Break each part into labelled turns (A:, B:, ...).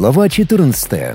A: Глава 14.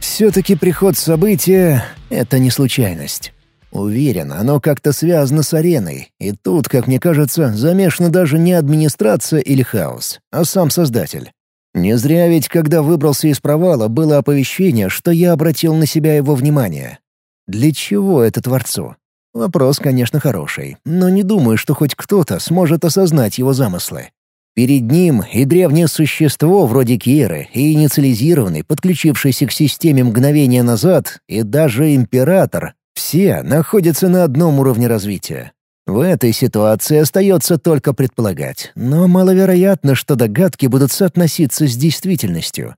A: Все-таки приход события — это не случайность. Уверен, оно как-то связано с ареной, и тут, как мне кажется, замешана даже не администрация или хаос, а сам создатель. Не зря ведь, когда выбрался из провала, было оповещение, что я обратил на себя его внимание. Для чего это Творцу? Вопрос, конечно, хороший, но не думаю, что хоть кто-то сможет осознать его замыслы. Перед ним и древнее существо вроде Киры, и инициализированный, подключившийся к системе мгновения назад, и даже император — все находятся на одном уровне развития. В этой ситуации остается только предполагать, но маловероятно, что догадки будут соотноситься с действительностью.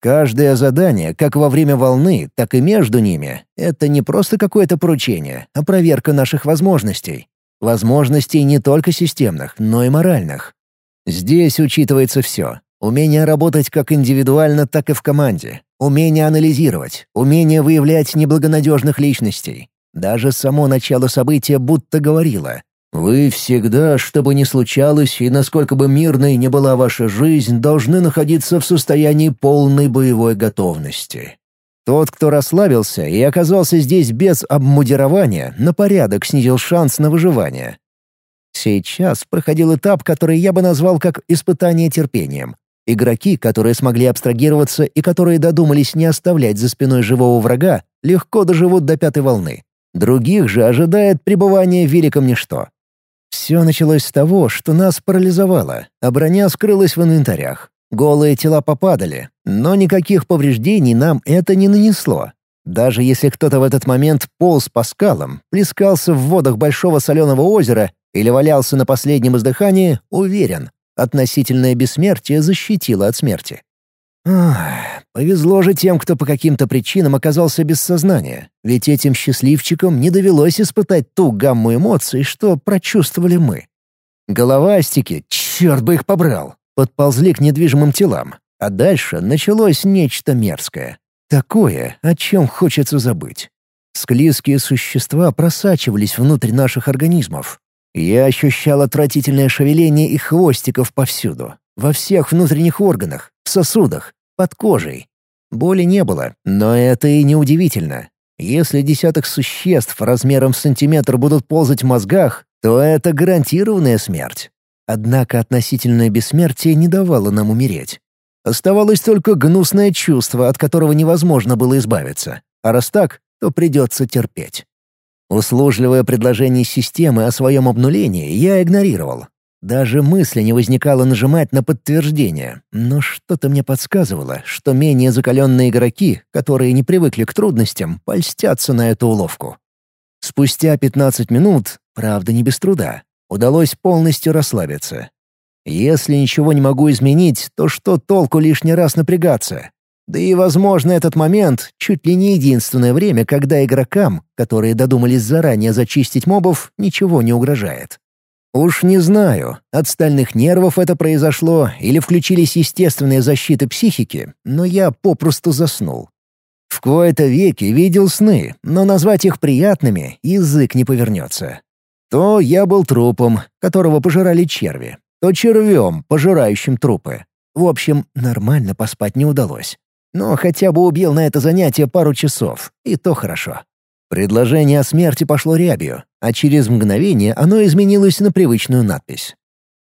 A: Каждое задание, как во время волны, так и между ними, это не просто какое-то поручение, а проверка наших возможностей. Возможностей не только системных, но и моральных. Здесь учитывается все. Умение работать как индивидуально, так и в команде. Умение анализировать. Умение выявлять неблагонадежных личностей. Даже само начало события будто говорило. «Вы всегда, что бы ни случалось и насколько бы мирной ни была ваша жизнь, должны находиться в состоянии полной боевой готовности». Тот, кто расслабился и оказался здесь без обмундирования, на порядок снизил шанс на выживание. Сейчас проходил этап, который я бы назвал как испытание терпением. Игроки, которые смогли абстрагироваться и которые додумались не оставлять за спиной живого врага, легко доживут до пятой волны. Других же ожидает пребывание в великом ничто. Все началось с того, что нас парализовало, а броня скрылась в инвентарях. Голые тела попадали, но никаких повреждений нам это не нанесло. Даже если кто-то в этот момент полз по скалам, плескался в водах большого соленого озера или валялся на последнем издыхании, уверен, относительное бессмертие защитило от смерти. Ах, повезло же тем, кто по каким-то причинам оказался без сознания, ведь этим счастливчикам не довелось испытать ту гамму эмоций, что прочувствовали мы. Головастики, черт бы их побрал, подползли к недвижимым телам, а дальше началось нечто мерзкое. Такое, о чем хочется забыть. Склизкие существа просачивались внутрь наших организмов. Я ощущал отвратительное шевеление их хвостиков повсюду. Во всех внутренних органах, в сосудах, под кожей. Боли не было, но это и не удивительно. Если десяток существ размером в сантиметр будут ползать в мозгах, то это гарантированная смерть. Однако относительное бессмертие не давало нам умереть. Оставалось только гнусное чувство, от которого невозможно было избавиться. А раз так, то придется терпеть. Услужливое предложение системы о своем обнулении я игнорировал. Даже мысли не возникало нажимать на подтверждение, но что-то мне подсказывало, что менее закаленные игроки, которые не привыкли к трудностям, польстятся на эту уловку. Спустя 15 минут, правда не без труда, удалось полностью расслабиться. Если ничего не могу изменить, то что толку лишний раз напрягаться? Да и, возможно, этот момент — чуть ли не единственное время, когда игрокам, которые додумались заранее зачистить мобов, ничего не угрожает. Уж не знаю, от стальных нервов это произошло или включились естественные защиты психики, но я попросту заснул. В кои-то веки видел сны, но назвать их приятными язык не повернется. То я был трупом, которого пожирали черви, то червем, пожирающим трупы. В общем, нормально поспать не удалось. Но хотя бы убил на это занятие пару часов, и то хорошо. Предложение о смерти пошло рябью, а через мгновение оно изменилось на привычную надпись.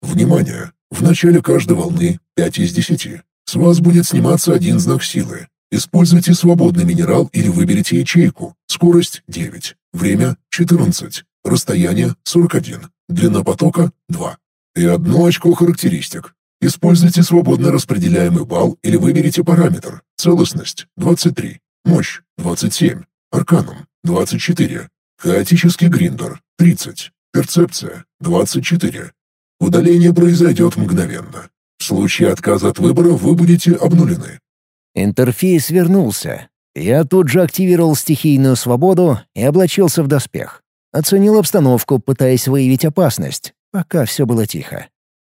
B: «Внимание! В начале каждой волны 5 из 10. С вас будет сниматься один знак силы. Используйте свободный минерал или выберите ячейку. Скорость 9. Время 14. Расстояние 41. Длина потока 2 и одно очко характеристик. Используйте свободно распределяемый балл или выберите параметр. Целостность – 23, мощь – 27, арканум – 24, хаотический гриндер – 30, перцепция – 24. Удаление произойдет мгновенно. В случае отказа от выбора вы будете обнулены.
A: Интерфейс вернулся. Я тут же активировал стихийную свободу и облачился в доспех. Оценил обстановку, пытаясь выявить опасность. Пока все было тихо.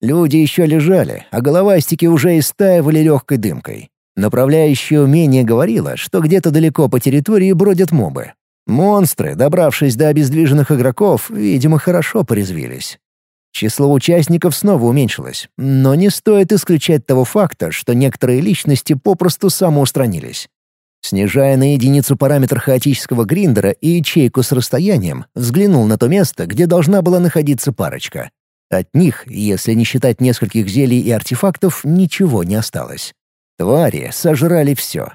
A: Люди еще лежали, а головастики уже истаивали легкой дымкой. Направляющее умение говорило, что где-то далеко по территории бродят мобы. Монстры, добравшись до обездвиженных игроков, видимо, хорошо порезвились. Число участников снова уменьшилось, но не стоит исключать того факта, что некоторые личности попросту самоустранились. Снижая на единицу параметр хаотического гриндера и ячейку с расстоянием, взглянул на то место, где должна была находиться парочка. От них, если не считать нескольких зелий и артефактов, ничего не осталось. Твари сожрали все.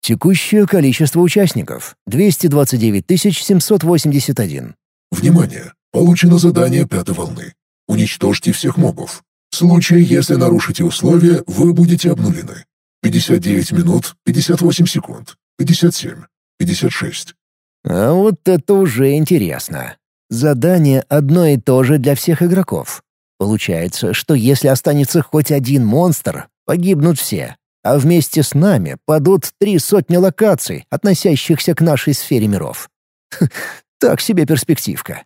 A: Текущее количество участников — 229 781.
B: Внимание! Получено задание пятой волны. Уничтожьте всех мобов. В случае, если нарушите условия, вы будете обнулены. 59 минут, 58 секунд, 57, 56.
A: А вот это уже интересно. Задание одно и то же для всех игроков. Получается, что если останется хоть один монстр, погибнут все, а вместе с нами падут три сотни локаций, относящихся к нашей сфере миров. Так себе перспективка.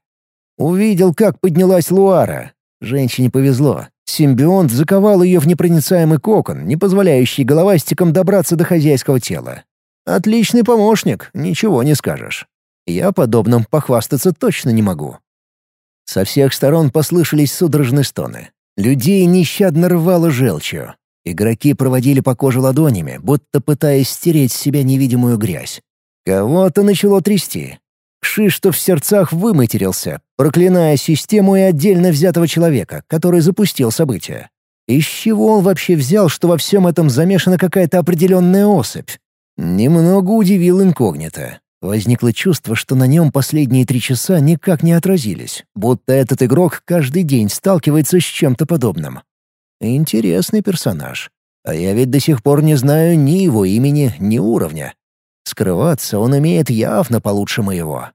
A: Увидел, как поднялась Луара. Женщине повезло. Симбионт заковал ее в непроницаемый кокон, не позволяющий головастикам добраться до хозяйского тела. Отличный помощник, ничего не скажешь. Я подобным похвастаться точно не могу. Со всех сторон послышались судорожные стоны. Людей нещадно рвало желчью. Игроки проводили по коже ладонями, будто пытаясь стереть с себя невидимую грязь. Кого-то начало трясти. Кшиштов в сердцах выматерился, проклиная систему и отдельно взятого человека, который запустил события. Из чего он вообще взял, что во всем этом замешана какая-то определенная особь? Немного удивил инкогнито. Возникло чувство, что на нем последние три часа никак не отразились, будто этот игрок каждый день сталкивается с чем-то подобным. Интересный персонаж. А я ведь до сих пор не знаю ни его имени, ни уровня. Скрываться он умеет явно получше моего.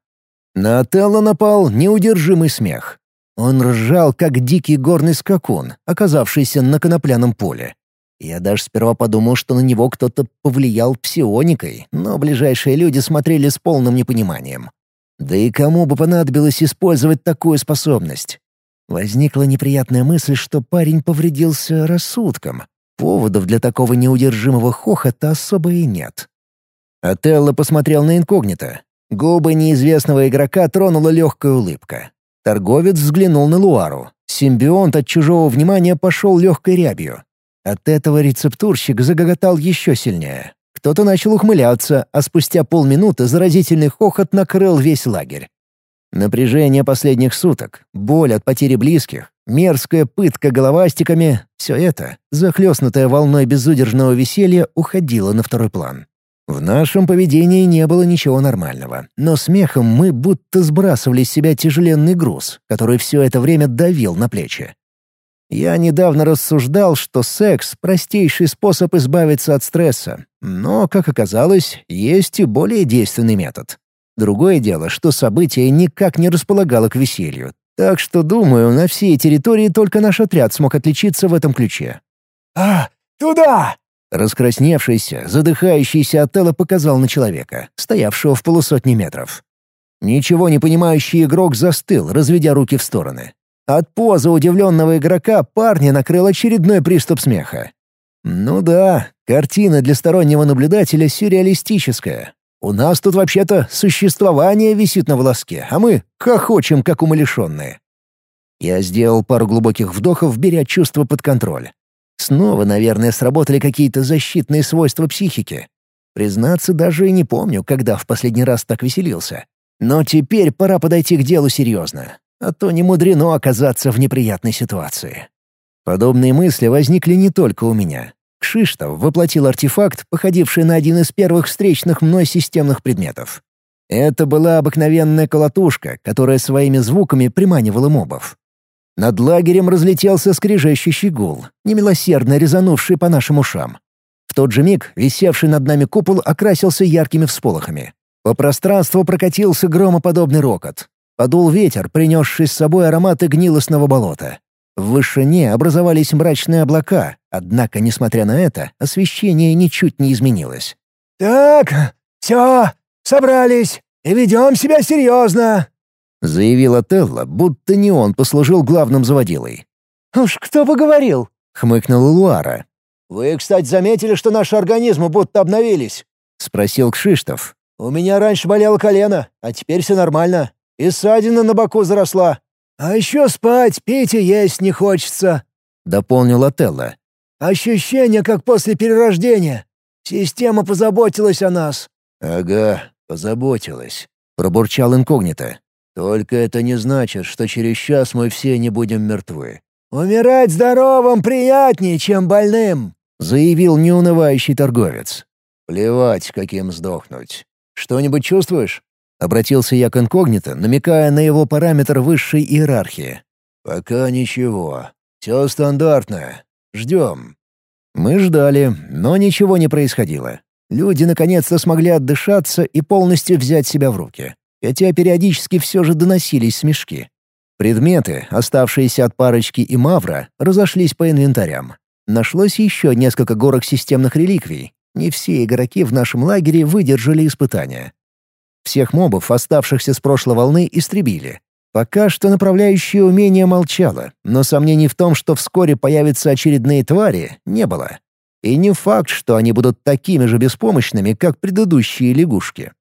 A: На Отелло напал неудержимый смех. Он ржал, как дикий горный скакун, оказавшийся на конопляном поле. Я даже сперва подумал, что на него кто-то повлиял псионикой, но ближайшие люди смотрели с полным непониманием. Да и кому бы понадобилось использовать такую способность? Возникла неприятная мысль, что парень повредился рассудком. Поводов для такого неудержимого хохота особо и нет. Отелло посмотрел на инкогнито. Губы неизвестного игрока тронула легкая улыбка. Торговец взглянул на Луару. Симбионт от чужого внимания пошел легкой рябью. От этого рецептурщик загоготал еще сильнее. Кто-то начал ухмыляться, а спустя полминуты заразительный хохот накрыл весь лагерь. Напряжение последних суток, боль от потери близких, мерзкая пытка головастиками — все это, захлестнутое волной безудержного веселья, уходило на второй план. В нашем поведении не было ничего нормального, но смехом мы будто сбрасывали с себя тяжеленный груз, который все это время давил на плечи. Я недавно рассуждал, что секс — простейший способ избавиться от стресса, но, как оказалось, есть и более действенный метод. Другое дело, что событие никак не располагало к веселью, так что, думаю, на всей территории только наш отряд смог отличиться в этом ключе.
C: «А, туда!»
A: Раскрасневшийся, задыхающийся Отелло показал на человека, стоявшего в полусотни метров. Ничего не понимающий игрок застыл, разведя руки в стороны. От позы удивленного игрока парня накрыл очередной приступ смеха. Ну да, картина для стороннего наблюдателя сюрреалистическая. У нас тут вообще-то существование висит на волоске, а мы хохочем, как умалишенные. Я сделал пару глубоких вдохов, беря чувство под контроль. Снова, наверное, сработали какие-то защитные свойства психики. Признаться, даже и не помню, когда в последний раз так веселился. Но теперь пора подойти к делу серьезно, а то не мудрено оказаться в неприятной ситуации. Подобные мысли возникли не только у меня. Кшиштов воплотил артефакт, походивший на один из первых встречных мной системных предметов. Это была обыкновенная колотушка, которая своими звуками приманивала мобов. Над лагерем разлетелся скрежещущий гул, немилосердно резанувший по нашим ушам. В тот же миг висевший над нами купол окрасился яркими всполохами. По пространству прокатился громоподобный рокот. Подул ветер, принесший с собой ароматы гнилостного болота. В вышине образовались мрачные облака, однако, несмотря на это, освещение ничуть не изменилось.
C: «Так, все, собрались и ведем себя серьезно», —
A: заявил Телла, будто не он послужил главным заводилой.
C: «Уж кто бы говорил!»
A: — хмыкнула Луара.
C: «Вы, кстати, заметили, что наши организмы будто обновились?»
A: — спросил Кшиштов.
C: «У меня раньше болело колено, а теперь все нормально. И ссадина на боку заросла». «А еще спать, пить и есть не хочется», — дополнил Отелло. «Ощущение, как после перерождения. Система позаботилась о нас».
A: «Ага, позаботилась», — пробурчал инкогнито. «Только это не значит, что через час мы все не будем мертвы».
C: «Умирать здоровым приятнее, чем больным», —
A: заявил неунывающий торговец. «Плевать, каким сдохнуть. Что-нибудь чувствуешь?» Обратился я к инкогнито, намекая на его параметр высшей иерархии. «Пока ничего. Все стандартно. Ждем». Мы ждали, но ничего не происходило. Люди наконец-то смогли отдышаться и полностью взять себя в руки. Хотя периодически все же доносились смешки. Предметы, оставшиеся от парочки и Мавра, разошлись по инвентарям. Нашлось еще несколько горок системных реликвий. Не все игроки в нашем лагере выдержали испытания. Всех мобов, оставшихся с прошлой волны, истребили. Пока что направляющее умение молчало, но сомнений в том, что вскоре появятся очередные твари, не было. И не факт, что они будут такими же беспомощными, как предыдущие лягушки.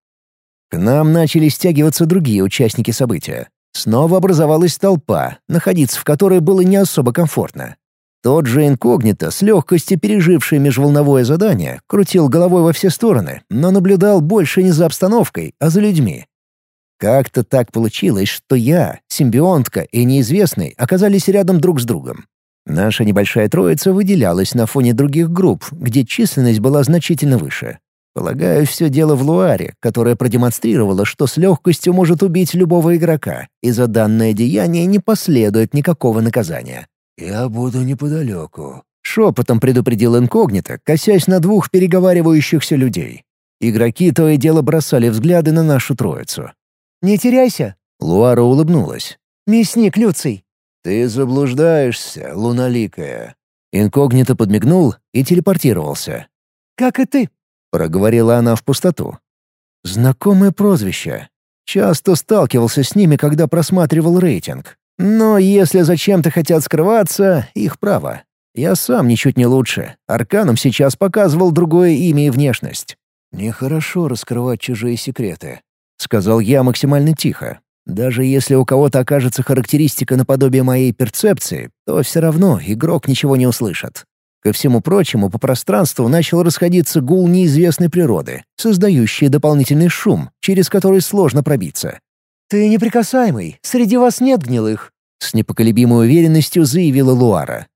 A: К нам начали стягиваться другие участники события. Снова образовалась толпа, находиться в которой было не особо комфортно. Тот же инкогнито, с легкостью переживший межволновое задание, крутил головой во все стороны, но наблюдал больше не за обстановкой, а за людьми. Как-то так получилось, что я, симбионтка и неизвестный оказались рядом друг с другом. Наша небольшая троица выделялась на фоне других групп, где численность была значительно выше. Полагаю, все дело в Луаре, которая продемонстрировала, что с легкостью может убить любого игрока, и за данное деяние не последует никакого наказания. «Я буду неподалеку», — шепотом предупредил инкогнито, косясь на двух переговаривающихся людей. Игроки то и дело бросали взгляды на нашу троицу.
C: «Не теряйся», —
A: Луара улыбнулась.
C: «Мясник Люций».
A: «Ты заблуждаешься, луналикая». Инкогнито подмигнул и телепортировался.
C: «Как и ты», —
A: проговорила она в пустоту. Знакомое прозвище. Часто сталкивался с ними, когда просматривал рейтинг. Но если зачем-то хотят скрываться, их право. Я сам ничуть не лучше. Арканом сейчас показывал другое имя и внешность. «Нехорошо раскрывать чужие секреты», — сказал я максимально тихо. «Даже если у кого-то окажется характеристика наподобие моей перцепции, то все равно игрок ничего не услышит». Ко всему прочему, по пространству начал расходиться гул неизвестной природы, создающий дополнительный шум, через который сложно пробиться.
C: «Ты неприкасаемый, среди вас нет гнилых», —
A: с непоколебимой уверенностью заявила Луара.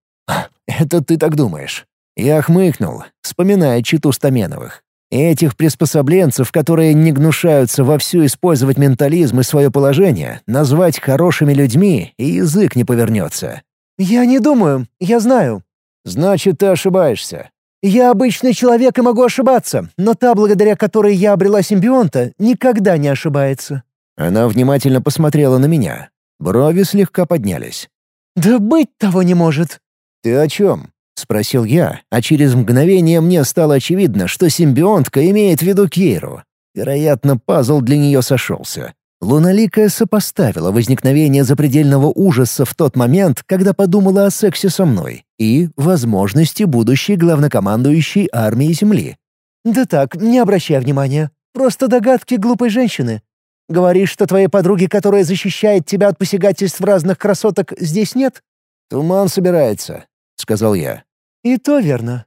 A: «Это ты так думаешь?» Я хмыкнул, вспоминая читу Стаменовых. Этих приспособленцев, которые не гнушаются вовсю использовать ментализм и свое положение, назвать хорошими людьми, и язык не повернется.
C: «Я не думаю, я знаю».
A: «Значит, ты ошибаешься».
C: «Я обычный человек и могу ошибаться, но та, благодаря которой я обрела симбионта, никогда не ошибается».
A: Она внимательно посмотрела на меня. Брови слегка поднялись.
C: «Да быть того не может!»
A: «Ты о чем?» — спросил я, а через мгновение мне стало очевидно, что симбионтка имеет в виду Кейру. Вероятно, пазл для нее сошелся. Луналикая сопоставила возникновение запредельного ужаса в тот момент, когда подумала о сексе со мной, и возможности будущей главнокомандующей армии Земли.
C: «Да так, не обращай внимания. Просто догадки глупой женщины. Говоришь, что твоей подруги, которая защищает тебя от посягательств разных красоток, здесь нет?»
A: «Туман собирается», — сказал я.
C: «И то верно».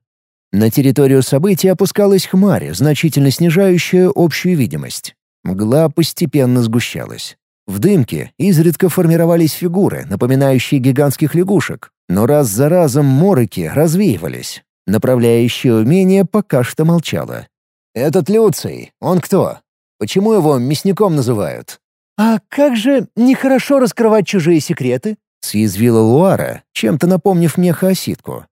A: На территорию событий опускалась хмарь, значительно снижающая общую видимость. Мгла постепенно сгущалась. В дымке изредка формировались фигуры, напоминающие гигантских лягушек, но раз за разом морыки развеивались. Направляющее умение пока что молчало. «Этот Люций, он кто?» Почему его мясником называют?»
C: «А как же нехорошо раскрывать чужие секреты?»
A: — съязвила Луара, чем-то напомнив мне хаоситку.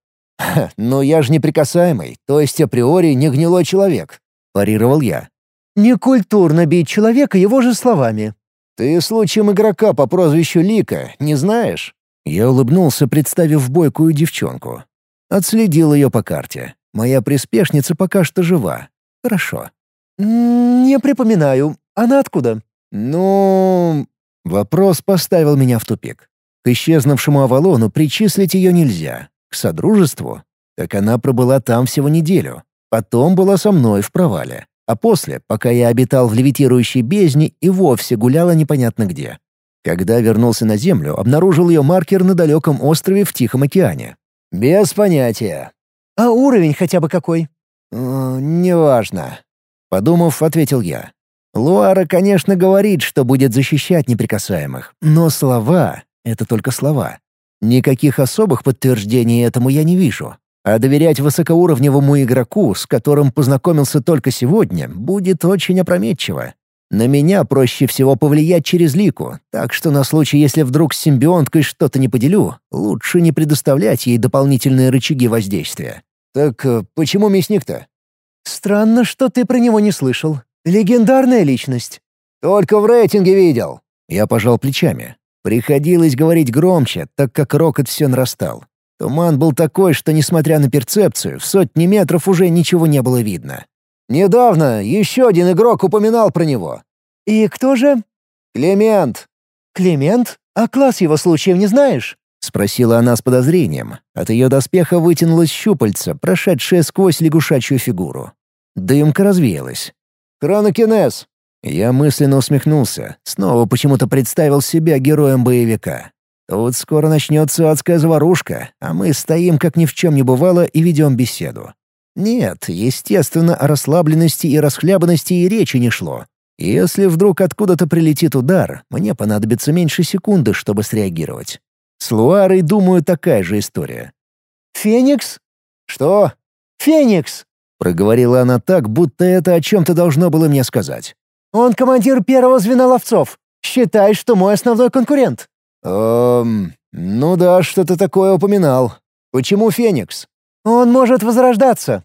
A: «Но я же неприкасаемый, то есть априори не гнилой человек», — парировал я.
C: «Некультурно бить человека его же словами».
A: «Ты случаем игрока по прозвищу Лика не знаешь?» Я улыбнулся, представив бойкую девчонку. Отследил ее по карте. Моя приспешница пока что жива. Хорошо.
C: «Не припоминаю. Она откуда?»
A: «Ну...» Вопрос поставил меня в тупик. К исчезнувшему Авалону причислить ее нельзя. К Содружеству? Так она пробыла там всего неделю. Потом была со мной в провале. А после, пока я обитал в левитирующей бездне, и вовсе гуляла непонятно где. Когда вернулся на Землю, обнаружил ее маркер на далеком острове в Тихом океане. «Без понятия».
C: «А уровень хотя бы какой?»
A: «Э, «Неважно», — подумав, ответил я. Луара, конечно, говорит, что будет защищать неприкасаемых, но слова — это только слова. Никаких особых подтверждений этому я не вижу. А доверять высокоуровневому игроку, с которым познакомился только сегодня, будет очень опрометчиво. На меня проще всего повлиять через лику, так что на случай, если вдруг с симбионткой что-то не поделю, лучше не предоставлять ей дополнительные рычаги воздействия. Так э, почему мясник-то?
C: Странно, что ты про него не слышал. Легендарная личность.
A: Только в рейтинге видел. Я пожал плечами. Приходилось говорить громче, так как рокот все нарастал. Туман был такой, что, несмотря на перцепцию, в сотни метров уже ничего не было видно. Недавно еще один игрок упоминал про него.
C: «И кто же?»
A: «Клемент».
C: «Клемент? А класс его случаев не знаешь?»
A: — спросила она с подозрением. От ее доспеха вытянулось щупальце, прошедшее сквозь лягушачью фигуру. Дымка развеялась. «Хронокинез!» Я мысленно усмехнулся, снова почему-то представил себя героем боевика. Тут скоро начнется адская заварушка, а мы стоим, как ни в чем не бывало, и ведем беседу. Нет, естественно, о расслабленности и расхлябанности и речи не шло. Если вдруг откуда-то прилетит удар, мне понадобится меньше секунды, чтобы среагировать. С Луарой, думаю, такая же история.
C: «Феникс?»
A: «Что?»
C: «Феникс!»
A: — проговорила она так, будто это о чем-то должно было мне сказать.
C: «Он командир первого звена ловцов. Считай, что мой основной конкурент».
A: «Эм, ну да, что-то такое упоминал. Почему Феникс?»
C: «Он может возрождаться».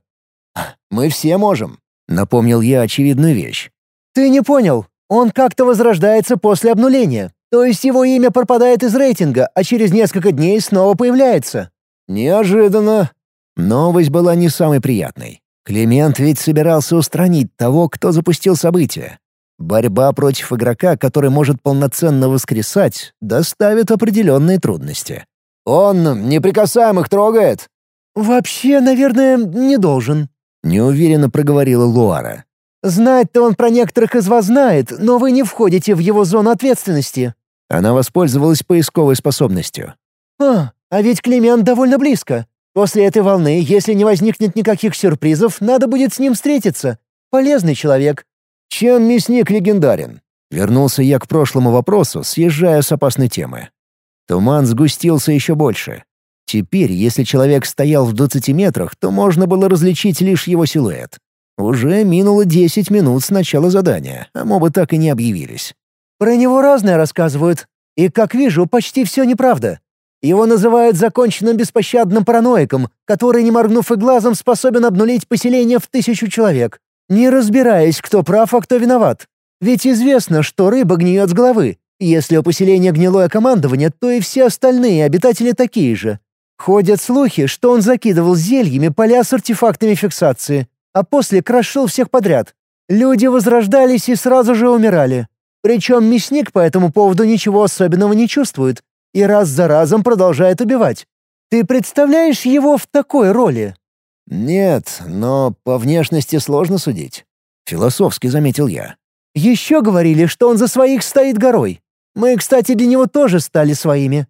A: «Мы все можем», — напомнил я очевидную вещь.
C: «Ты не понял. Он как-то возрождается после обнуления. То есть его имя пропадает из рейтинга, а через несколько дней снова появляется».
A: «Неожиданно». Новость была не самой приятной. Климент ведь собирался устранить того, кто запустил событие. Борьба против игрока, который может полноценно воскресать, доставит определенные трудности. «Он неприкасаемых трогает?»
C: «Вообще, наверное, не должен», —
A: неуверенно проговорила Луара.
C: «Знать-то он про некоторых из вас знает, но вы не входите в его зону ответственности».
A: Она воспользовалась поисковой способностью.
C: «А, а ведь Климент довольно близко. После этой волны, если не возникнет никаких сюрпризов, надо будет с ним встретиться. Полезный человек.
A: Чем мясник легендарен? Вернулся я к прошлому вопросу, съезжая с опасной темы. Туман сгустился еще больше. Теперь, если человек стоял в 20 метрах, то можно было различить лишь его силуэт. Уже минуло 10 минут с начала задания, а мобы так и не объявились.
C: «Про него разное рассказывают. И, как вижу, почти все неправда. Его называют законченным беспощадным параноиком, который, не моргнув и глазом, способен обнулить поселение в тысячу человек не разбираясь, кто прав, а кто виноват. Ведь известно, что рыба гниет с головы. Если у поселения гнилое командование, то и все остальные обитатели такие же. Ходят слухи, что он закидывал зельями поля с артефактами фиксации, а после крошил всех подряд. Люди возрождались и сразу же умирали. Причем мясник по этому поводу ничего особенного не чувствует и раз за разом продолжает убивать. Ты представляешь его в такой роли?
A: «Нет, но по внешности сложно судить», — философски заметил я.
C: «Еще говорили, что он за своих стоит горой. Мы, кстати, для него тоже стали своими.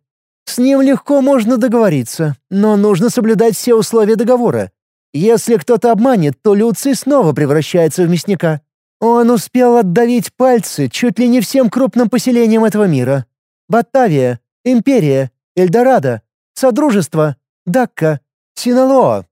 C: С ним легко можно договориться, но нужно соблюдать все условия договора. Если кто-то обманет, то Люций снова превращается в мясника. Он успел отдавить пальцы чуть ли не всем крупным поселениям этого мира. Батавия, Империя, Эльдорадо, Содружество, Дакка, Синалоа.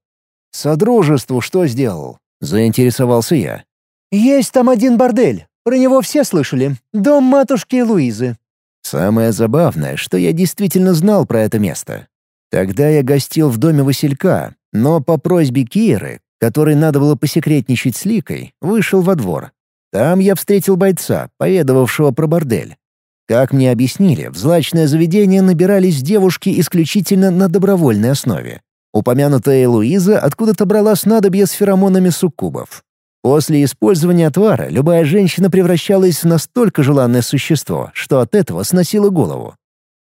A: «Содружеству что сделал?» — заинтересовался я.
C: «Есть там один бордель. Про него все слышали. Дом матушки Луизы».
A: Самое забавное, что я действительно знал про это место. Тогда я гостил в доме Василька, но по просьбе Киры, которой надо было посекретничать с Ликой, вышел во двор. Там я встретил бойца, поведавшего про бордель. Как мне объяснили, в злачное заведение набирались девушки исключительно на добровольной основе. Упомянутая Луиза откуда-то брала снадобье с феромонами суккубов. После использования отвара любая женщина превращалась в настолько желанное существо, что от этого сносила голову.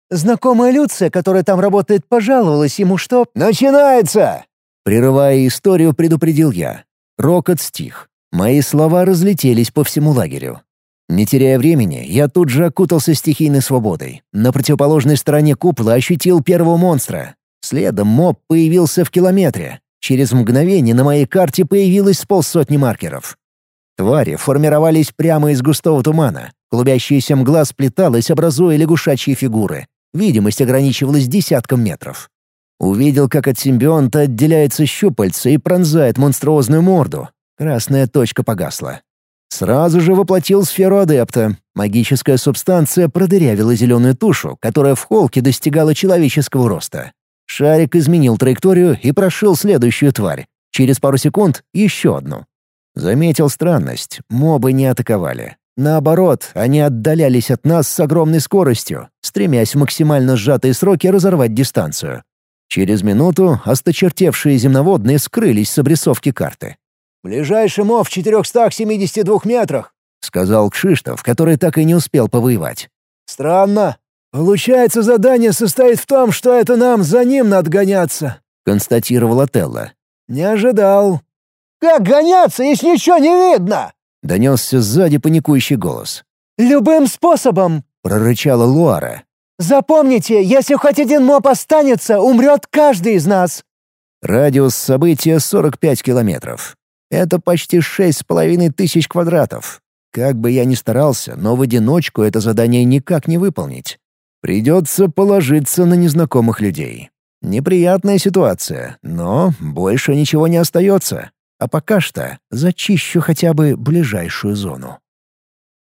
C: «Знакомая Люция, которая там работает, пожаловалась ему, что...»
A: «Начинается!» Прерывая историю, предупредил я. Рокот стих. Мои слова разлетелись по всему лагерю. Не теряя времени, я тут же окутался стихийной свободой. На противоположной стороне купола ощутил первого монстра. Следом моб появился в километре. Через мгновение на моей карте появилось полсотни маркеров. Твари формировались прямо из густого тумана. Клубящаяся мгла сплеталась, образуя лягушачьи фигуры. Видимость ограничивалась десятком метров. Увидел, как от симбионта отделяется щупальце и пронзает монструозную морду. Красная точка погасла. Сразу же воплотил сферу адепта. Магическая субстанция продырявила зеленую тушу, которая в холке достигала человеческого роста. Шарик изменил траекторию и прошил следующую тварь. Через пару секунд — еще одну. Заметил странность. Мобы не атаковали. Наоборот, они отдалялись от нас с огромной скоростью, стремясь в максимально сжатые сроки разорвать дистанцию. Через минуту осточертевшие земноводные скрылись с обрисовки карты.
C: «Ближайший мов в 472 метрах», —
A: сказал Кшиштов, который так и не успел повоевать.
C: «Странно. Получается, задание состоит в том, что это нам за ним надо гоняться», —
A: констатировала Телла.
C: «Не ожидал». «Как гоняться, если ничего не видно?»
A: — донесся сзади паникующий голос.
C: «Любым способом!»
A: — прорычала Луара.
C: «Запомните, если хоть один моб останется, умрет каждый из нас!»
A: Радиус события 45 километров. Это почти шесть с половиной тысяч квадратов. Как бы я ни старался, но в одиночку это задание никак не выполнить. Придется положиться на незнакомых людей. Неприятная ситуация, но больше ничего не остается. А пока что зачищу хотя бы ближайшую зону.